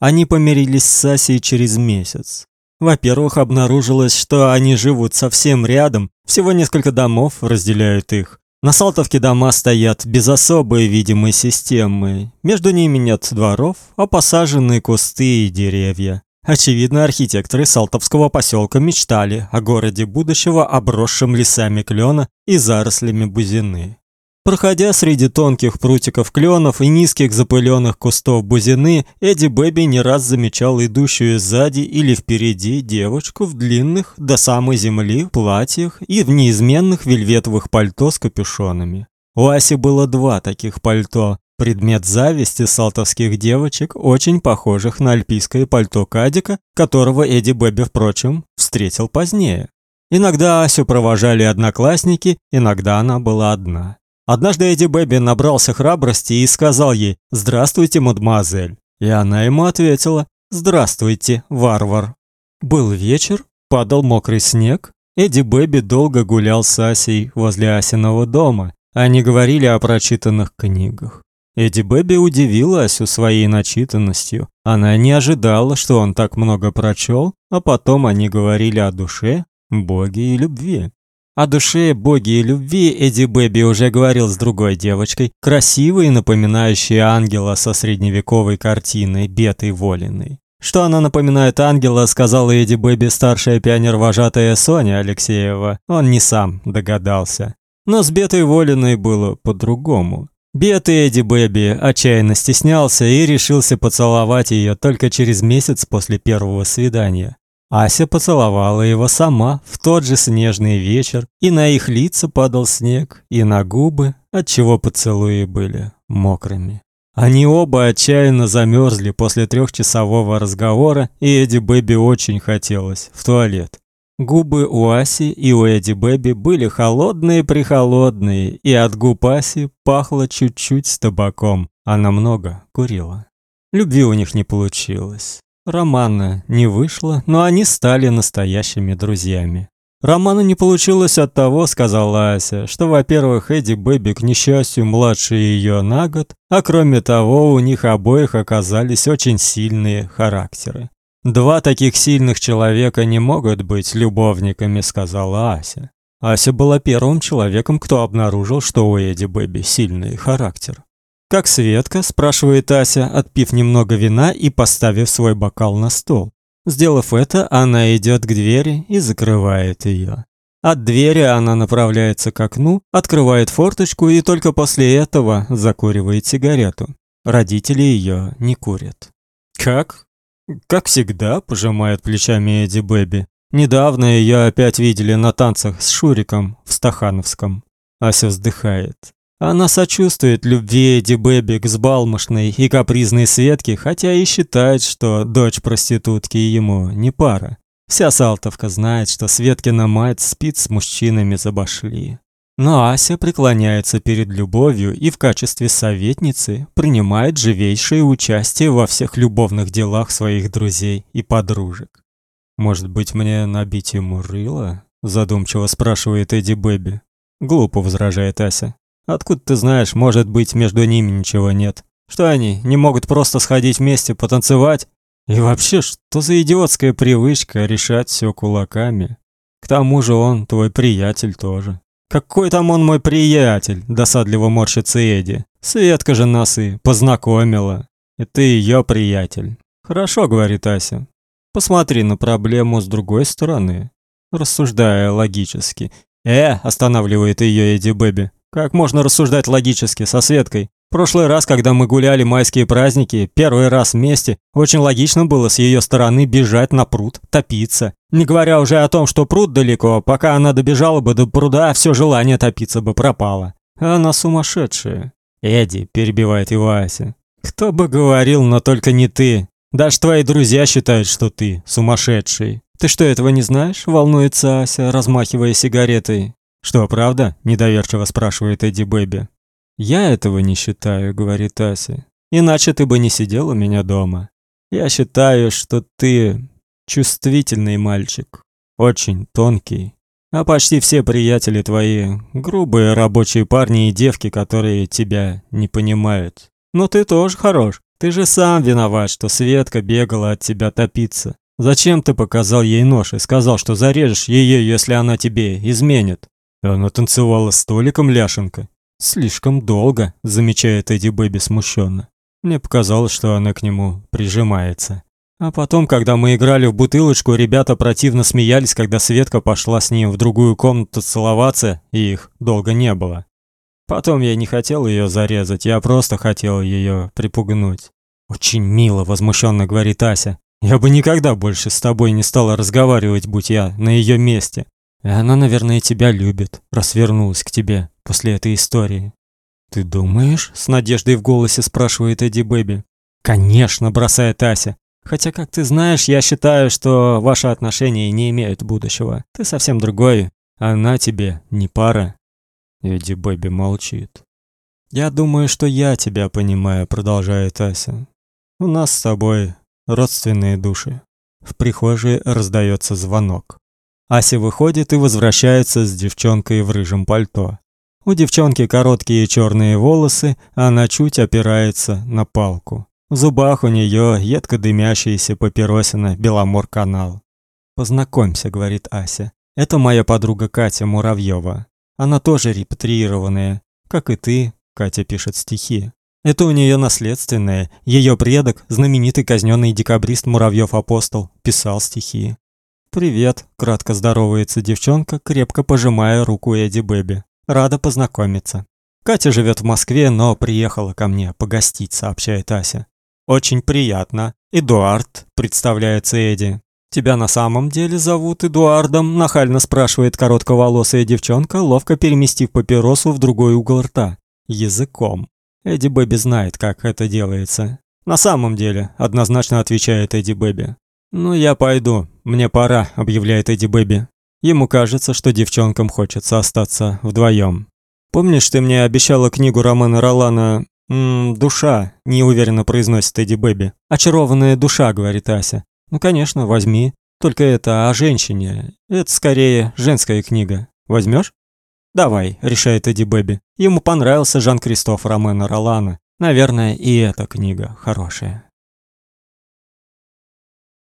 Они помирились с Асей через месяц. Во-первых, обнаружилось, что они живут совсем рядом, всего несколько домов разделяют их. На Салтовке дома стоят без особой видимой системы. Между ними нет дворов, а посажены кусты и деревья. Очевидно, архитекторы Салтовского поселка мечтали о городе будущего, обросшем лесами клена и зарослями бузины. Проходя среди тонких прутиков кленов и низких запыленных кустов бузины, Эдди Бэби не раз замечал идущую сзади или впереди девочку в длинных до самой земли платьях и в неизменных вельветовых пальто с капюшонами. У Аси было два таких пальто, предмет зависти салтовских девочек, очень похожих на альпийское пальто Кадика, которого Эдди Бэби, впрочем, встретил позднее. Иногда Асю провожали одноклассники, иногда она была одна. Однажды Эдди Бэби набрался храбрости и сказал ей «Здравствуйте, мадемуазель». И она ему ответила «Здравствуйте, варвар». Был вечер, падал мокрый снег. Эдди Бэби долго гулял с Асей возле Асиного дома. Они говорили о прочитанных книгах. Эдди Бэби удивил Асю своей начитанностью. Она не ожидала, что он так много прочел, а потом они говорили о душе, Боге и любви. О душе, боге и любви Эдди Бэби уже говорил с другой девочкой, красивой и напоминающей ангела со средневековой картины Бетой Волиной. Что она напоминает ангела, сказала Эдди Бэби старшая пионервожатая Соня Алексеева. Он не сам догадался. Но с Бетой Волиной было по-другому. Бета Эдди Бэби отчаянно стеснялся и решился поцеловать ее только через месяц после первого свидания. Ася поцеловала его сама в тот же снежный вечер, и на их лица падал снег, и на губы, отчего поцелуи были мокрыми. Они оба отчаянно замерзли после трехчасового разговора, и Эдди Бэби очень хотелось в туалет. Губы у Аси и у Эдди Бэби были холодные-прихолодные, и от губ Аси пахло чуть-чуть табаком. Она много курила. Любви у них не получилось. Романа не вышло, но они стали настоящими друзьями. Романа не получилось от того, сказала Ася, что, во-первых, Эдди Бэби, к несчастью, младше ее на год, а кроме того, у них обоих оказались очень сильные характеры. Два таких сильных человека не могут быть любовниками, сказала Ася. Ася была первым человеком, кто обнаружил, что у Эдди Бэби сильный характер. «Как Светка?» – спрашивает Ася, отпив немного вина и поставив свой бокал на стол. Сделав это, она идет к двери и закрывает ее. От двери она направляется к окну, открывает форточку и только после этого закуривает сигарету. Родители ее не курят. «Как?» «Как всегда», – пожимает плечами Эдди Бэби. «Недавно ее опять видели на танцах с Шуриком в Стахановском». Ася вздыхает. Она сочувствует любви Эдди Бэби к взбалмошной и капризной Светке, хотя и считает, что дочь проститутки ему не пара. Вся Салтовка знает, что Светкина мать спит с мужчинами за башли. Но Ася преклоняется перед любовью и в качестве советницы принимает живейшее участие во всех любовных делах своих друзей и подружек. Может быть, мне набить ему рыло? задумчиво спрашивает Эдди Бэби. Глупо возражает Ася. Откуда ты знаешь, может быть, между ними ничего нет? Что они не могут просто сходить вместе потанцевать? И вообще, что за идиотская привычка решать все кулаками? К тому же он твой приятель тоже. Какой там он мой приятель? Досадливо морщится Эдди. Светка же нас и познакомила. И ты ее приятель. Хорошо, говорит Ася. Посмотри на проблему с другой стороны, рассуждая логически. Э, останавливает ее Эдди Бэби. Как можно рассуждать логически со Светкой? Прошлый раз, когда мы гуляли майские праздники, первый раз вместе, очень логично было с ее стороны бежать на пруд, топиться. Не говоря уже о том, что пруд далеко, пока она добежала бы до пруда, все желание топиться бы пропало. Она сумасшедшая. Эдди, перебивает его Ася. Кто бы говорил, но только не ты. Даже твои друзья считают, что ты сумасшедший. Ты что, этого не знаешь? Волнуется Ася, размахивая сигаретой. Что, правда? недоверчиво спрашивает Эдди Бэби. Я этого не считаю, говорит Ася. Иначе ты бы не сидел у меня дома. Я считаю, что ты чувствительный мальчик, очень тонкий. А почти все приятели твои грубые рабочие парни и девки, которые тебя не понимают. Но ты тоже хорош. Ты же сам виноват, что Светка бегала от тебя топиться. Зачем ты показал ей нож и сказал, что зарежешь ее, если она тебе изменит? Она танцевала с Толиком Ляшенко. Слишком долго, замечает Эдди Бэби смущенно. Мне показалось, что она к нему прижимается. А потом, когда мы играли в бутылочку, ребята противно смеялись, когда Светка пошла с ним в другую комнату целоваться, и их долго не было. Потом я не хотел ее зарезать, я просто хотел ее припугнуть. Очень мило, возмущенно говорит Ася. Я бы никогда больше с тобой не стала разговаривать, будь я на ее месте. И она, наверное, тебя любит, раз вернулась к тебе после этой истории. Ты думаешь? с надеждой в голосе спрашивает Эдди Бэби. Конечно, бросает Ася. Хотя, как ты знаешь, я считаю, что ваши отношения не имеют будущего. Ты совсем другой. Она тебе не пара. Эдди Бэби молчит. Я думаю, что я тебя понимаю, продолжает Ася. У нас с тобой родственные души. В прихожей раздается звонок. Ася выходит и возвращается с девчонкой в рыжем пальто. У девчонки короткие черные волосы, она чуть опирается на палку. В зубах у нее едко дымящаяся папиросина Беломор-канал. «Познакомься», — говорит Ася. «Это моя подруга Катя Муравьева. Она тоже репатриированная, как и ты», — Катя пишет стихи. «Это у нее наследственное. Ее предок, знаменитый казненный декабрист Муравьев-апостол, писал стихи». «Привет», — кратко здоровается девчонка, крепко пожимая руку Эдди Бэби. «Рада познакомиться». «Катя живет в Москве, но приехала ко мне погостить», — сообщает Ася. Очень приятно. Эдуард, представляется Эдди. Тебя на самом деле зовут Эдуардом? нахально спрашивает коротковолосая девчонка, ловко переместив папиросу в другой угол рта языком. Эдди Бэби знает, как это делается. На самом деле, однозначно отвечает Эдди Бэби. Ну я пойду, мне пора, объявляет Эдди Бэби. Ему кажется, что девчонкам хочется остаться вдвоем. Помнишь, ты мне обещала книгу Ромена Роллана «Ммм, душа», – неуверенно произносит Эдди Бэби. «Очарованная душа», – говорит Ася. «Ну, конечно, возьми. Только это о женщине. Это скорее женская книга. Возьмешь? «Давай», – решает Эдди Бэби. Ему понравился Жан-Кристоф Ромена Роллана. Наверное, и эта книга хорошая.